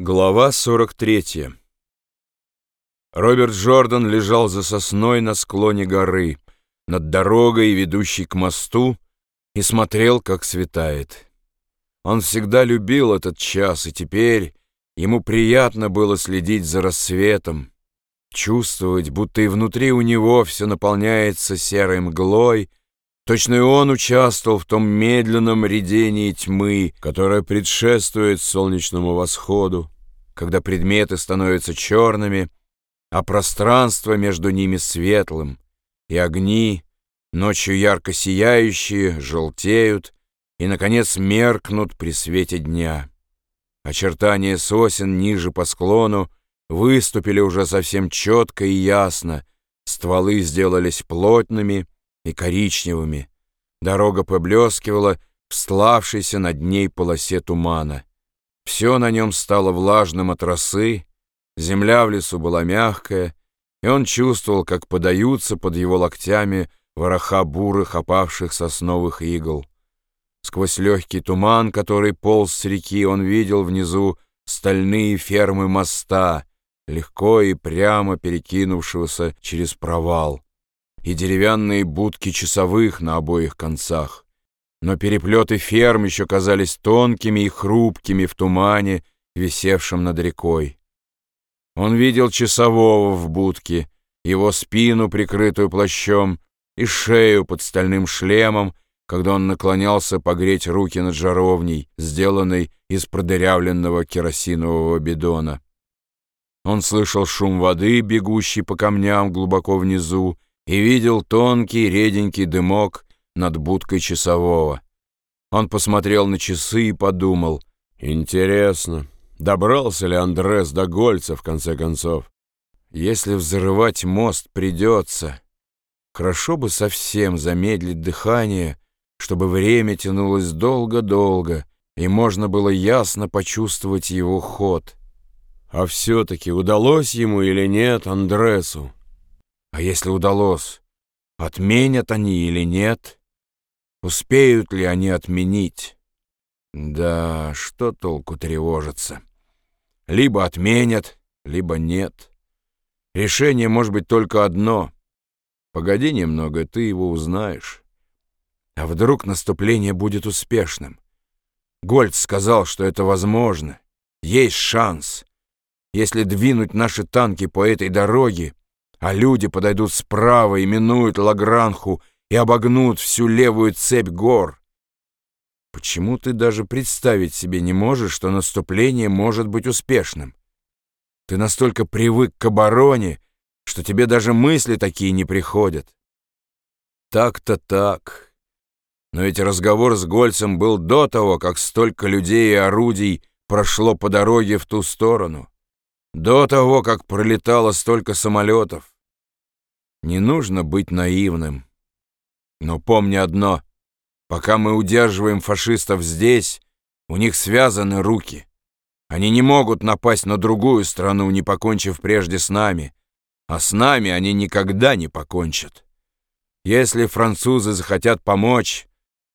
Глава 43 Роберт Джордан лежал за сосной на склоне горы, над дорогой, ведущей к мосту, и смотрел, как светает. Он всегда любил этот час, и теперь ему приятно было следить за рассветом, чувствовать, будто и внутри у него все наполняется серой мглой, Точно и он участвовал в том медленном редении тьмы, которое предшествует солнечному восходу, когда предметы становятся черными, а пространство между ними светлым, и огни, ночью ярко сияющие, желтеют и, наконец, меркнут при свете дня. Очертания сосен ниже по склону выступили уже совсем четко и ясно, стволы сделались плотными, и коричневыми. Дорога поблескивала в славшейся над ней полосе тумана. Все на нем стало влажным от росы, земля в лесу была мягкая, и он чувствовал, как подаются под его локтями вороха бурых опавших сосновых игл. Сквозь легкий туман, который полз с реки, он видел внизу стальные фермы моста, легко и прямо перекинувшегося через провал и деревянные будки часовых на обоих концах. Но переплеты ферм еще казались тонкими и хрупкими в тумане, висевшем над рекой. Он видел часового в будке, его спину, прикрытую плащом, и шею под стальным шлемом, когда он наклонялся погреть руки над жаровней, сделанной из продырявленного керосинового бидона. Он слышал шум воды, бегущей по камням глубоко внизу, и видел тонкий реденький дымок над будкой часового. Он посмотрел на часы и подумал, «Интересно, добрался ли Андрес до Гольца в конце концов? Если взрывать мост придется, хорошо бы совсем замедлить дыхание, чтобы время тянулось долго-долго, и можно было ясно почувствовать его ход. А все-таки удалось ему или нет Андресу? А если удалось, отменят они или нет? Успеют ли они отменить? Да, что толку тревожиться? Либо отменят, либо нет. Решение может быть только одно. Погоди немного, ты его узнаешь. А вдруг наступление будет успешным? Гольд сказал, что это возможно. Есть шанс. Если двинуть наши танки по этой дороге, а люди подойдут справа и минуют Лагранху и обогнут всю левую цепь гор. Почему ты даже представить себе не можешь, что наступление может быть успешным? Ты настолько привык к обороне, что тебе даже мысли такие не приходят. Так-то так. Но ведь разговор с Гольцем был до того, как столько людей и орудий прошло по дороге в ту сторону. До того, как пролетало столько самолетов. Не нужно быть наивным. Но помни одно. Пока мы удерживаем фашистов здесь, у них связаны руки. Они не могут напасть на другую страну, не покончив прежде с нами. А с нами они никогда не покончат. Если французы захотят помочь,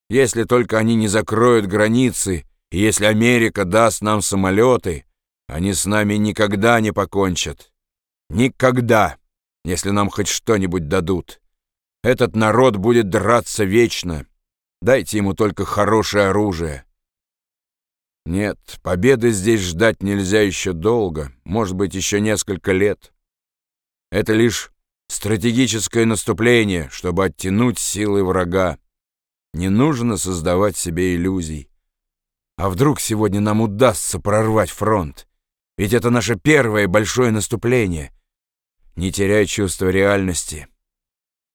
если только они не закроют границы, и если Америка даст нам самолеты, они с нами никогда не покончат. Никогда, если нам хоть что-нибудь дадут. Этот народ будет драться вечно. Дайте ему только хорошее оружие. Нет, победы здесь ждать нельзя еще долго, может быть, еще несколько лет. Это лишь стратегическое наступление, чтобы оттянуть силы врага. Не нужно создавать себе иллюзий. А вдруг сегодня нам удастся прорвать фронт? Ведь это наше первое большое наступление. Не теряй чувство реальности.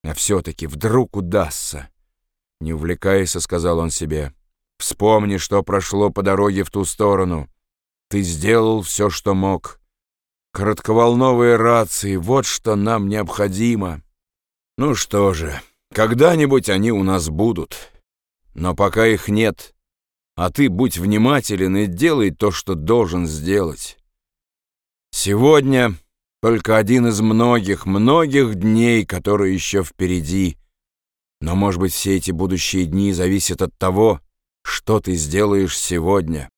А все-таки вдруг удастся. Не увлекайся, сказал он себе. Вспомни, что прошло по дороге в ту сторону. Ты сделал все, что мог. Коротковолновые рации — вот что нам необходимо. Ну что же, когда-нибудь они у нас будут. Но пока их нет, а ты будь внимателен и делай то, что должен сделать. Сегодня только один из многих, многих дней, которые еще впереди. Но, может быть, все эти будущие дни зависят от того, что ты сделаешь сегодня.